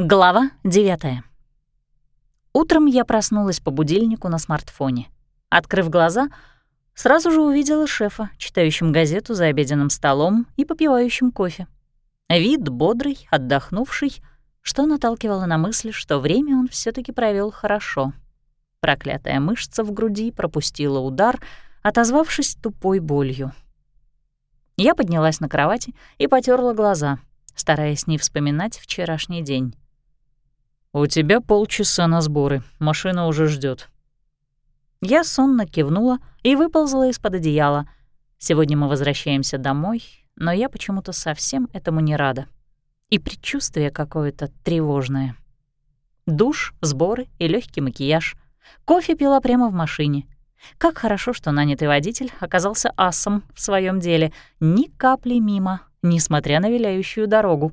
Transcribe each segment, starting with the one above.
Глава 9. Утром я проснулась по будильнику на смартфоне. Открыв глаза, сразу же увидела шефа, читающим газету за обеденным столом и попивающим кофе. Вид бодрый, отдохнувший, что наталкивало на мысль, что время он все таки провел хорошо. Проклятая мышца в груди пропустила удар, отозвавшись тупой болью. Я поднялась на кровати и потерла глаза, стараясь не вспоминать вчерашний день. «У тебя полчаса на сборы, машина уже ждет. Я сонно кивнула и выползла из-под одеяла. Сегодня мы возвращаемся домой, но я почему-то совсем этому не рада. И предчувствие какое-то тревожное. Душ, сборы и легкий макияж. Кофе пила прямо в машине. Как хорошо, что нанятый водитель оказался асом в своем деле, ни капли мимо, несмотря на виляющую дорогу.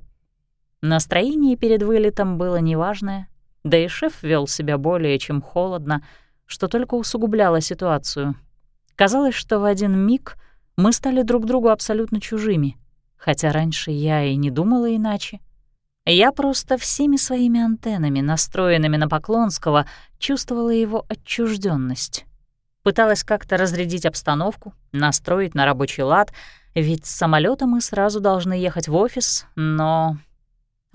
Настроение перед вылетом было неважное, да и шеф вел себя более чем холодно, что только усугубляло ситуацию. Казалось, что в один миг мы стали друг другу абсолютно чужими, хотя раньше я и не думала иначе. Я просто всеми своими антеннами, настроенными на Поклонского, чувствовала его отчужденность. Пыталась как-то разрядить обстановку, настроить на рабочий лад, ведь с самолета мы сразу должны ехать в офис, но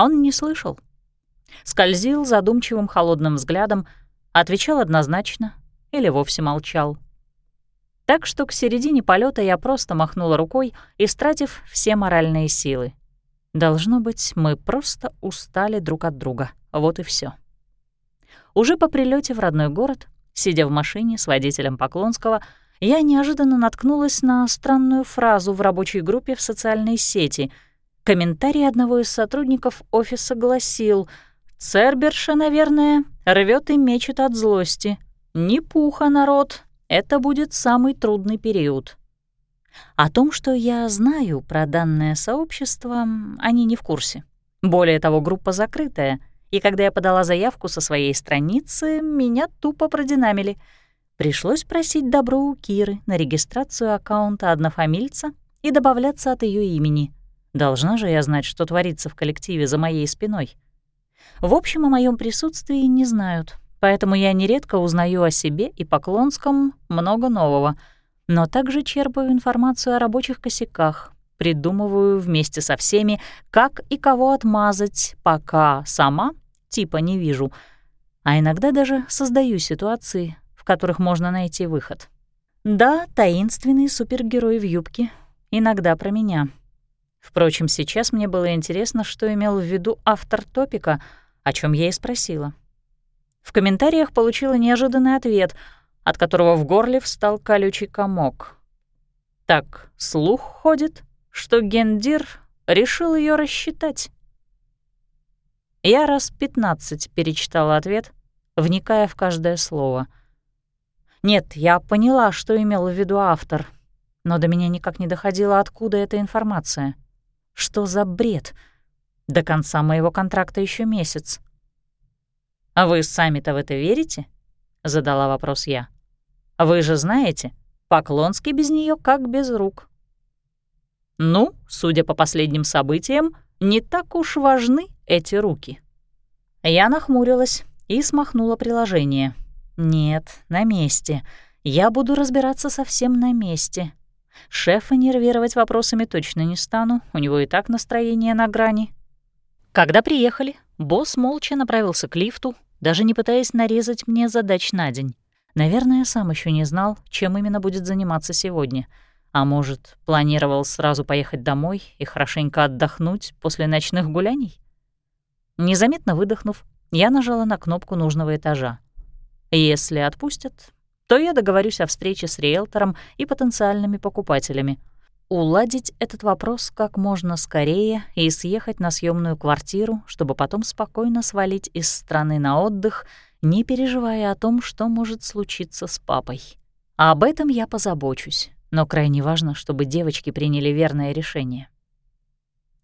он не слышал. Скользил задумчивым холодным взглядом, отвечал однозначно или вовсе молчал. Так что к середине полета я просто махнула рукой, истратив все моральные силы. Должно быть, мы просто устали друг от друга. Вот и все. Уже по прилете в родной город, сидя в машине с водителем Поклонского, я неожиданно наткнулась на странную фразу в рабочей группе в социальной сети — Комментарий одного из сотрудников офиса гласил «Церберша, наверное, рвет и мечет от злости. Не пуха, народ, это будет самый трудный период». О том, что я знаю про данное сообщество, они не в курсе. Более того, группа закрытая, и когда я подала заявку со своей страницы, меня тупо продинамили. Пришлось просить добро у Киры на регистрацию аккаунта однофамильца и добавляться от ее имени — Должна же я знать, что творится в коллективе за моей спиной. В общем, о моем присутствии не знают, поэтому я нередко узнаю о себе и Поклонском много нового, но также черпаю информацию о рабочих косяках, придумываю вместе со всеми, как и кого отмазать, пока сама типа не вижу, а иногда даже создаю ситуации, в которых можно найти выход. Да, таинственный супергерой в юбке иногда про меня — Впрочем, сейчас мне было интересно, что имел в виду автор топика, о чем я и спросила. В комментариях получила неожиданный ответ, от которого в горле встал колючий комок. Так слух ходит, что Гендир решил ее рассчитать. Я раз пятнадцать перечитала ответ, вникая в каждое слово. Нет, я поняла, что имел в виду автор, но до меня никак не доходило, откуда эта информация — что за бред? До конца моего контракта еще месяц. «А вы сами-то в это верите?» — задала вопрос я. «Вы же знаете, Поклонский без нее как без рук». «Ну, судя по последним событиям, не так уж важны эти руки». Я нахмурилась и смахнула приложение. «Нет, на месте. Я буду разбираться совсем на месте. Шефа нервировать вопросами точно не стану, у него и так настроение на грани. Когда приехали, босс молча направился к лифту, даже не пытаясь нарезать мне задач на день. Наверное, сам еще не знал, чем именно будет заниматься сегодня. А может, планировал сразу поехать домой и хорошенько отдохнуть после ночных гуляний? Незаметно выдохнув, я нажала на кнопку нужного этажа. Если отпустят, то я договорюсь о встрече с риэлтором и потенциальными покупателями. Уладить этот вопрос как можно скорее и съехать на съемную квартиру, чтобы потом спокойно свалить из страны на отдых, не переживая о том, что может случиться с папой. А об этом я позабочусь, но крайне важно, чтобы девочки приняли верное решение.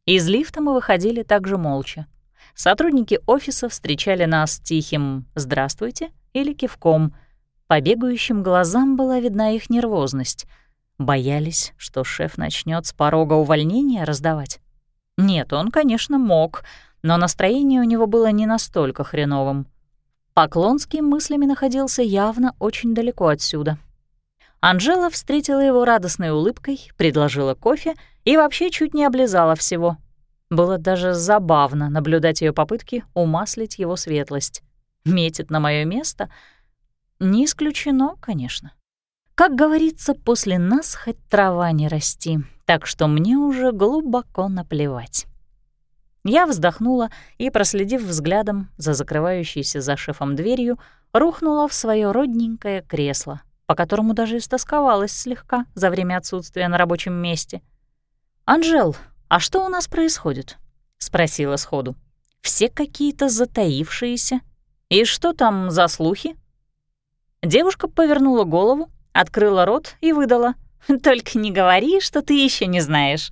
Из лифта мы выходили также молча. Сотрудники офиса встречали нас тихим «здравствуйте» или кивком — по бегающим глазам была видна их нервозность. Боялись, что шеф начнет с порога увольнения раздавать. Нет, он, конечно, мог, но настроение у него было не настолько хреновым. Поклонский мыслями находился явно очень далеко отсюда. Анжела встретила его радостной улыбкой, предложила кофе и вообще чуть не облизала всего. Было даже забавно наблюдать ее попытки умаслить его светлость. Метит на мое место? Не исключено, конечно. Как говорится, после нас хоть трава не расти, так что мне уже глубоко наплевать. Я вздохнула и, проследив взглядом за закрывающейся за шефом дверью, рухнула в свое родненькое кресло, по которому даже истосковалась слегка за время отсутствия на рабочем месте. «Анжел, а что у нас происходит?» — спросила сходу. «Все какие-то затаившиеся. И что там за слухи?» Девушка повернула голову, открыла рот и выдала. «Только не говори, что ты еще не знаешь».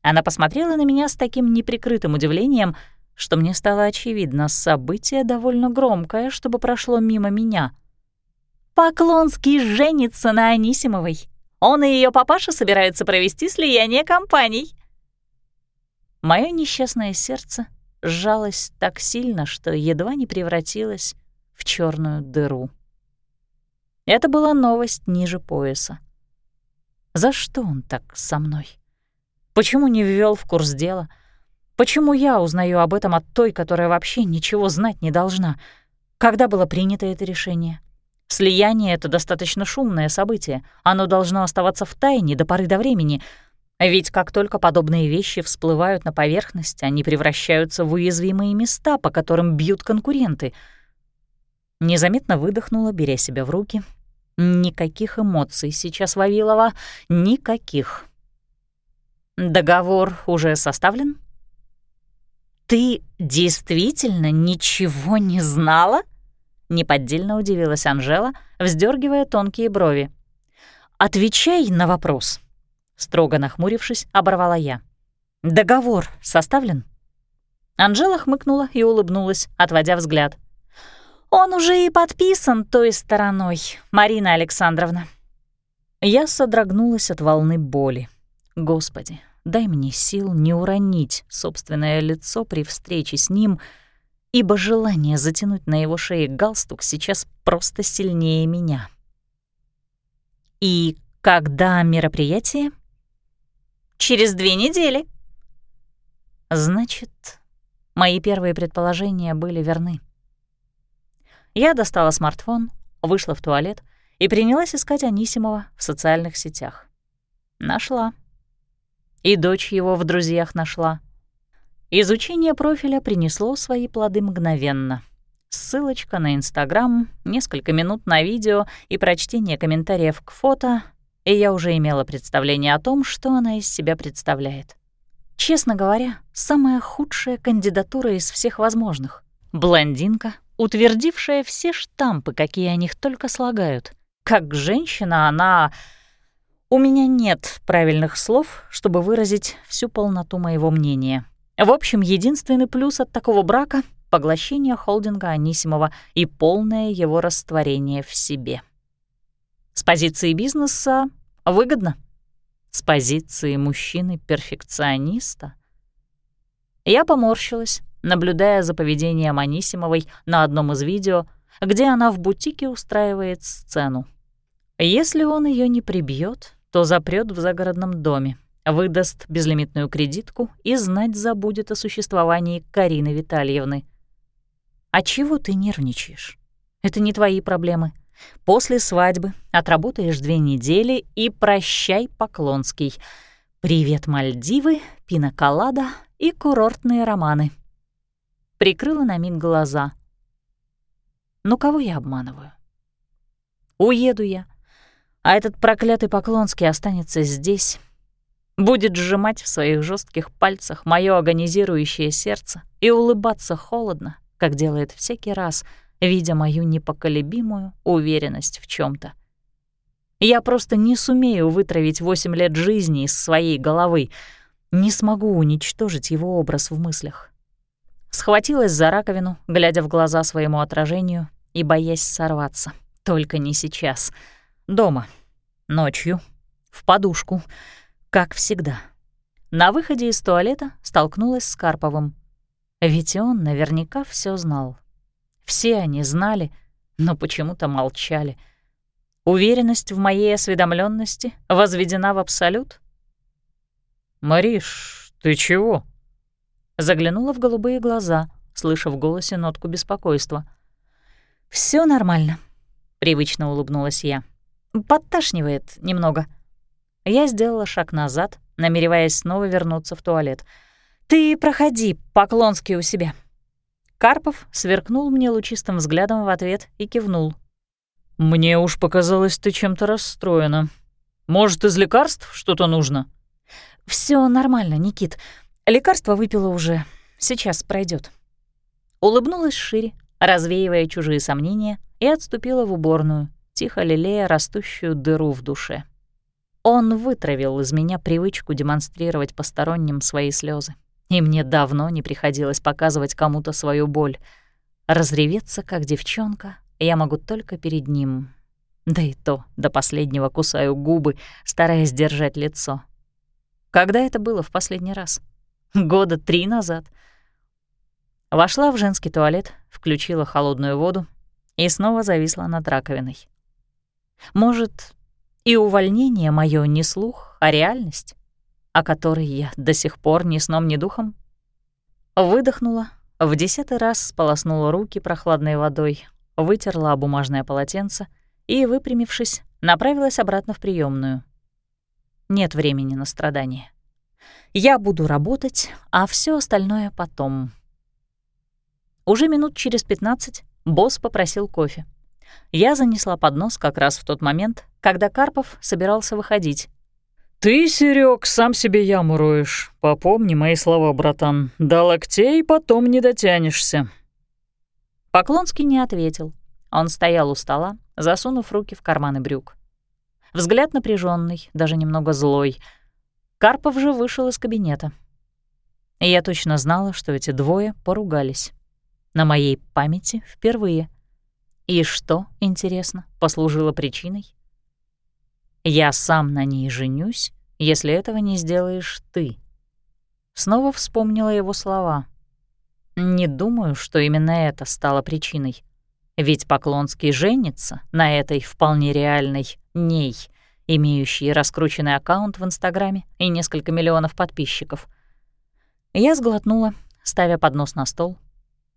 Она посмотрела на меня с таким неприкрытым удивлением, что мне стало очевидно, событие довольно громкое, чтобы прошло мимо меня. «Поклонский женится на Анисимовой. Он и ее папаша собираются провести слияние компаний». Мое несчастное сердце сжалось так сильно, что едва не превратилось в черную дыру. Это была новость ниже пояса. За что он так со мной? Почему не ввел в курс дела? Почему я узнаю об этом от той, которая вообще ничего знать не должна? Когда было принято это решение? Слияние — это достаточно шумное событие. Оно должно оставаться в тайне до поры до времени. Ведь как только подобные вещи всплывают на поверхность, они превращаются в уязвимые места, по которым бьют конкуренты. Незаметно выдохнула, беря себя в руки. Никаких эмоций сейчас, Вавилова, никаких. Договор уже составлен? Ты действительно ничего не знала? Неподдельно удивилась Анжела, вздергивая тонкие брови. Отвечай на вопрос. Строго нахмурившись, оборвала я. Договор составлен? Анжела хмыкнула и улыбнулась, отводя взгляд. «Он уже и подписан той стороной, Марина Александровна». Я содрогнулась от волны боли. Господи, дай мне сил не уронить собственное лицо при встрече с ним, ибо желание затянуть на его шее галстук сейчас просто сильнее меня. «И когда мероприятие?» «Через две недели». Значит, мои первые предположения были верны. Я достала смартфон, вышла в туалет и принялась искать Анисимова в социальных сетях. Нашла. И дочь его в друзьях нашла. Изучение профиля принесло свои плоды мгновенно. Ссылочка на Инстаграм, несколько минут на видео и прочтение комментариев к фото, и я уже имела представление о том, что она из себя представляет. Честно говоря, самая худшая кандидатура из всех возможных. Блондинка, утвердившая все штампы, какие о них только слагают. Как женщина она у меня нет правильных слов, чтобы выразить всю полноту моего мнения. В общем, единственный плюс от такого брака — поглощение холдинга Анисимова и полное его растворение в себе. С позиции бизнеса выгодно. С позиции мужчины-перфекциониста я поморщилась, наблюдая за поведением Анисимовой на одном из видео, где она в бутике устраивает сцену. Если он ее не прибьет, то запрет в загородном доме, выдаст безлимитную кредитку и знать забудет о существовании Карины Витальевны. А чего ты нервничаешь? Это не твои проблемы. После свадьбы отработаешь две недели и прощай, Поклонский. Привет, Мальдивы, пиноколада и курортные романы. Прикрыла на миг глаза. Ну кого я обманываю? Уеду я, а этот проклятый Поклонский останется здесь, будет сжимать в своих жестких пальцах мое агонизирующее сердце и улыбаться холодно, как делает всякий раз, видя мою непоколебимую уверенность в чем то Я просто не сумею вытравить восемь лет жизни из своей головы, не смогу уничтожить его образ в мыслях. Схватилась за раковину, глядя в глаза своему отражению и боясь сорваться. Только не сейчас — Дома. Ночью. В подушку. Как всегда. На выходе из туалета столкнулась с Карповым. Ведь он наверняка все знал. Все они знали, но почему-то молчали. Уверенность в моей осведомленности возведена в абсолют? «Мариш, ты чего?» Заглянула в голубые глаза, слыша в голосе нотку беспокойства. Все нормально», — привычно улыбнулась я. «Подташнивает немного». Я сделала шаг назад, намереваясь снова вернуться в туалет. «Ты проходи, Поклонский у себя». Карпов сверкнул мне лучистым взглядом в ответ и кивнул. «Мне уж показалось, ты чем-то расстроена. Может, из лекарств что-то нужно?» Все нормально, Никит. Лекарство выпила уже. Сейчас пройдет. Улыбнулась шире, развеивая чужие сомнения, и отступила в уборную, тихо лелея растущую дыру в душе. Он вытравил из меня привычку демонстрировать посторонним свои слезы, и мне давно не приходилось показывать кому-то свою боль. Разреветься, как девчонка, я могу только перед ним. Да и то до последнего кусаю губы, стараясь держать лицо. Когда это было в последний раз? Года три назад. Вошла в женский туалет, включила холодную воду и снова зависла над раковиной. Может, и увольнение мое не слух, а реальность, о которой я до сих пор ни сном, ни духом. Выдохнула, в десятый раз сполоснула руки прохладной водой, вытерла бумажное полотенце и, выпрямившись, направилась обратно в приемную. Нет времени на страдания. Я буду работать, а все остальное потом. Уже минут через пятнадцать босс попросил кофе. Я занесла поднос как раз в тот момент, когда Карпов собирался выходить. «Ты, Серег, сам себе яму роешь. Попомни мои слова, братан. До локтей потом не дотянешься». Поклонский не ответил. Он стоял у стола, засунув руки в карманы брюк. Взгляд напряженный, даже немного злой. Карпов же вышел из кабинета. И я точно знала, что эти двое поругались. На моей памяти впервые — и что, интересно, послужило причиной? Я сам на ней женюсь, если этого не сделаешь ты. Снова вспомнила его слова. Не думаю, что именно это стало причиной. Ведь Поклонский женится на этой вполне реальной ней, имеющей раскрученный аккаунт в Инстаграме и несколько миллионов подписчиков. Я сглотнула, ставя поднос на стол.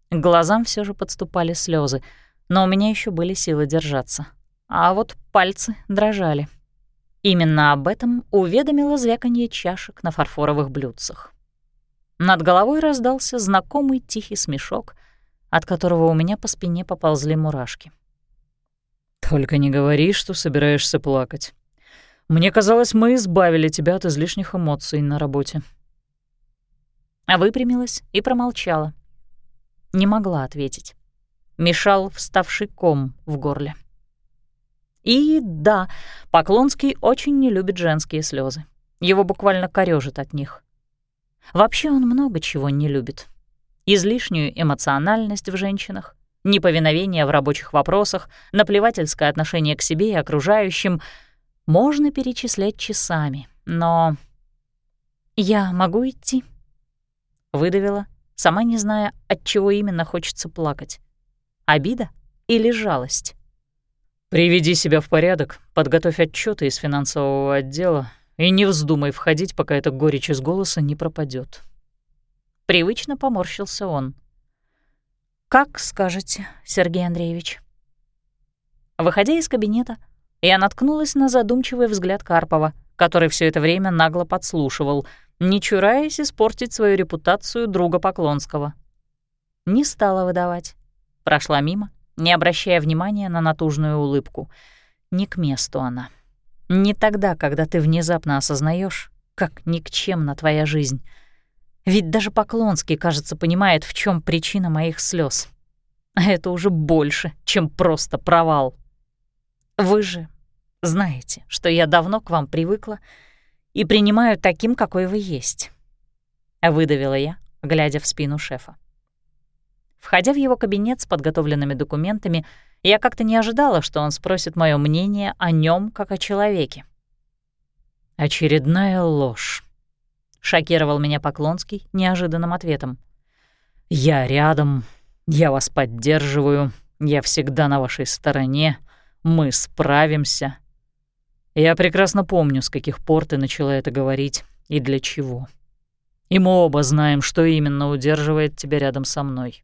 К глазам все же подступали слезы но у меня еще были силы держаться. А вот пальцы дрожали. Именно об этом уведомило звяканье чашек на фарфоровых блюдцах. Над головой раздался знакомый тихий смешок, от которого у меня по спине поползли мурашки. «Только не говори, что собираешься плакать. Мне казалось, мы избавили тебя от излишних эмоций на работе». А выпрямилась и промолчала. Не могла ответить мешал вставший ком в горле. И да, Поклонский очень не любит женские слезы. Его буквально корёжит от них. Вообще он много чего не любит. Излишнюю эмоциональность в женщинах, неповиновение в рабочих вопросах, наплевательское отношение к себе и окружающим. Можно перечислять часами, но... «Я могу идти?» Выдавила, сама не зная, от чего именно хочется плакать. Обида или жалость? «Приведи себя в порядок, подготовь отчеты из финансового отдела и не вздумай входить, пока эта горечь из голоса не пропадет. Привычно поморщился он. «Как скажете, Сергей Андреевич». Выходя из кабинета, я наткнулась на задумчивый взгляд Карпова, который все это время нагло подслушивал, не чураясь испортить свою репутацию друга Поклонского. Не стала выдавать. Прошла мимо, не обращая внимания на натужную улыбку. Не к месту она. Не тогда, когда ты внезапно осознаешь, как никчемна твоя жизнь. Ведь даже Поклонский, кажется, понимает, в чем причина моих слез. А это уже больше, чем просто провал. Вы же знаете, что я давно к вам привыкла и принимаю таким, какой вы есть. Выдавила я, глядя в спину шефа. Входя в его кабинет с подготовленными документами, я как-то не ожидала, что он спросит мое мнение о нем как о человеке. «Очередная ложь», — шокировал меня Поклонский неожиданным ответом. Я рядом, я вас поддерживаю, я всегда на вашей стороне, мы справимся. Я прекрасно помню, с каких пор ты начала это говорить и для чего. И мы оба знаем, что именно удерживает тебя рядом со мной.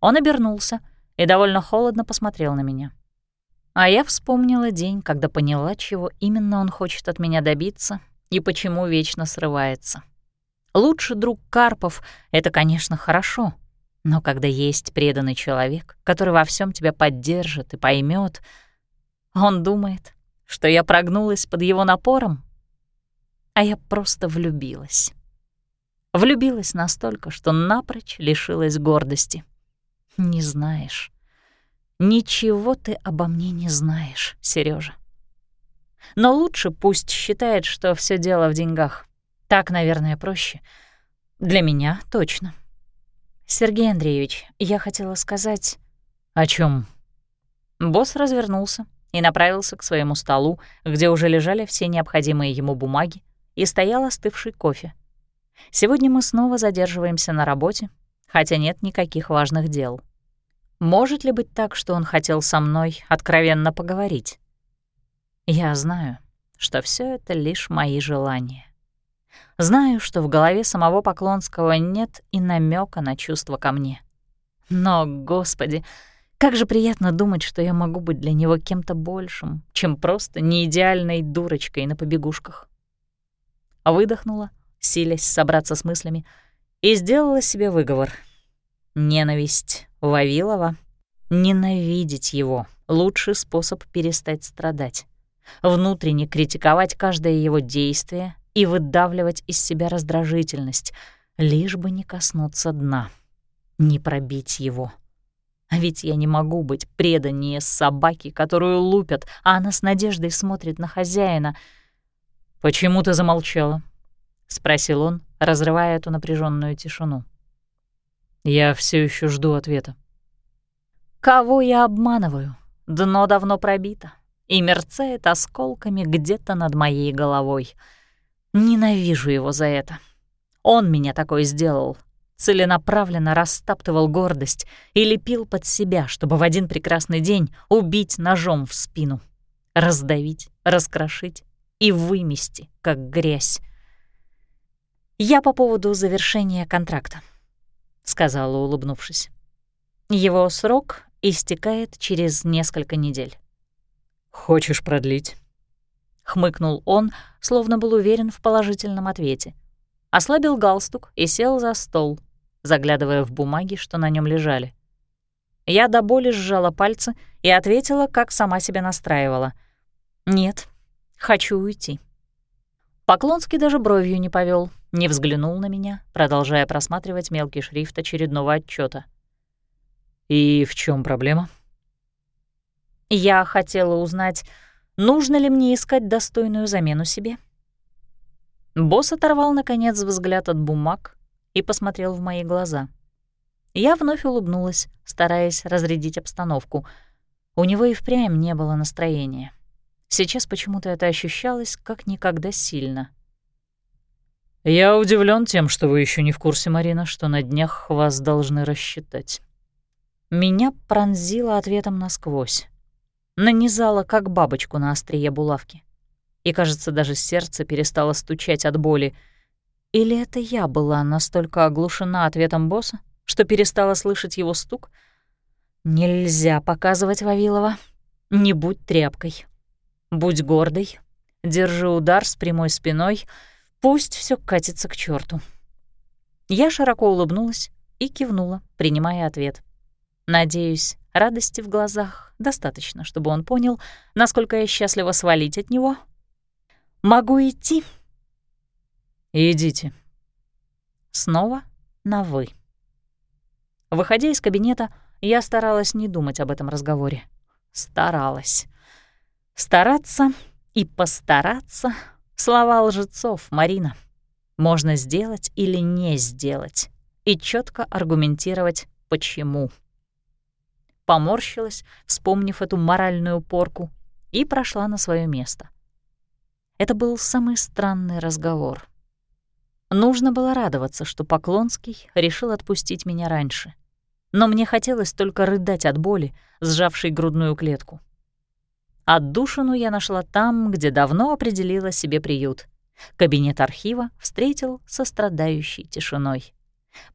Он обернулся и довольно холодно посмотрел на меня. А я вспомнила день, когда поняла, чего именно он хочет от меня добиться и почему вечно срывается. Лучший друг Карпов — это, конечно, хорошо, но когда есть преданный человек, который во всем тебя поддержит и поймет, он думает, что я прогнулась под его напором, а я просто влюбилась. Влюбилась настолько, что напрочь лишилась гордости. Не знаешь. Ничего ты обо мне не знаешь, Сережа. Но лучше пусть считает, что все дело в деньгах. Так, наверное, проще. Для меня точно. Сергей Андреевич, я хотела сказать... О чем? Босс развернулся и направился к своему столу, где уже лежали все необходимые ему бумаги, и стоял остывший кофе. Сегодня мы снова задерживаемся на работе, хотя нет никаких важных дел. Может ли быть так, что он хотел со мной откровенно поговорить? Я знаю, что все это лишь мои желания. Знаю, что в голове самого Поклонского нет и намека на чувства ко мне. Но, господи, как же приятно думать, что я могу быть для него кем-то большим, чем просто неидеальной дурочкой на побегушках. Выдохнула, силясь собраться с мыслями, и сделала себе выговор. Ненависть Вавилова. Ненавидеть его — лучший способ перестать страдать. Внутренне критиковать каждое его действие и выдавливать из себя раздражительность, лишь бы не коснуться дна, не пробить его. А ведь я не могу быть преданнее собаки, которую лупят, а она с надеждой смотрит на хозяина. «Почему ты замолчала?» — спросил он, разрывая эту напряженную тишину. «Я все еще жду ответа». «Кого я обманываю? Дно давно пробито и мерцает осколками где-то над моей головой». Ненавижу его за это. Он меня такой сделал. Целенаправленно растаптывал гордость и лепил под себя, чтобы в один прекрасный день убить ножом в спину. Раздавить, раскрошить и вымести, как грязь. «Я по поводу завершения контракта», — сказала, улыбнувшись. «Его срок истекает через несколько недель». «Хочешь продлить?» Хмыкнул он, словно был уверен в положительном ответе. Ослабил галстук и сел за стол, заглядывая в бумаги, что на нем лежали. Я до боли сжала пальцы и ответила, как сама себя настраивала. «Нет, хочу уйти». Поклонский даже бровью не повел, не взглянул на меня, продолжая просматривать мелкий шрифт очередного отчета. «И в чем проблема?» Я хотела узнать, Нужно ли мне искать достойную замену себе? Босс оторвал, наконец, взгляд от бумаг и посмотрел в мои глаза. Я вновь улыбнулась, стараясь разрядить обстановку. У него и впрямь не было настроения. Сейчас почему-то это ощущалось как никогда сильно. «Я удивлен тем, что вы еще не в курсе, Марина, что на днях вас должны рассчитать». Меня пронзило ответом насквозь нанизала, как бабочку на острие булавки. И, кажется, даже сердце перестало стучать от боли. Или это я была настолько оглушена ответом босса, что перестала слышать его стук? Нельзя показывать Вавилова. Не будь тряпкой. Будь гордой. Держи удар с прямой спиной. Пусть все катится к черту. Я широко улыбнулась и кивнула, принимая ответ. Надеюсь, радости в глазах достаточно, чтобы он понял, насколько я счастлива свалить от него. «Могу идти?» «Идите». Снова на «вы». Выходя из кабинета, я старалась не думать об этом разговоре. Старалась. Стараться и постараться — слова лжецов, Марина. Можно сделать или не сделать и четко аргументировать, почему поморщилась, вспомнив эту моральную порку, и прошла на свое место. Это был самый странный разговор. Нужно было радоваться, что Поклонский решил отпустить меня раньше. Но мне хотелось только рыдать от боли, сжавшей грудную клетку. Отдушину я нашла там, где давно определила себе приют. Кабинет архива встретил со страдающей тишиной.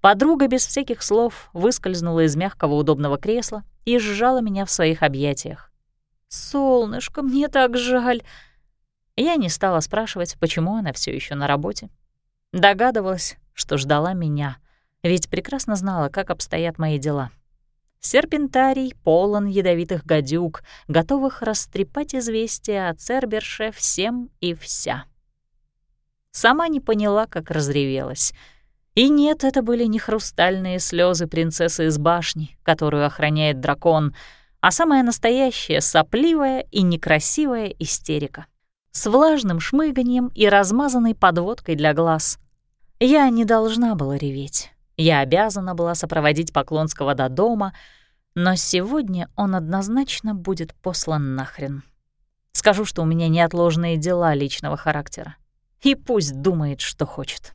Подруга без всяких слов выскользнула из мягкого удобного кресла и сжала меня в своих объятиях. «Солнышко, мне так жаль!» Я не стала спрашивать, почему она все еще на работе. Догадывалась, что ждала меня, ведь прекрасно знала, как обстоят мои дела. Серпентарий полон ядовитых гадюк, готовых растрепать известия о Церберше всем и вся. Сама не поняла, как разревелась. И нет, это были не хрустальные слезы принцессы из башни, которую охраняет дракон, а самая настоящая сопливая и некрасивая истерика. С влажным шмыганием и размазанной подводкой для глаз. Я не должна была реветь. Я обязана была сопроводить Поклонского до дома, но сегодня он однозначно будет послан нахрен. Скажу, что у меня неотложные дела личного характера. И пусть думает, что хочет.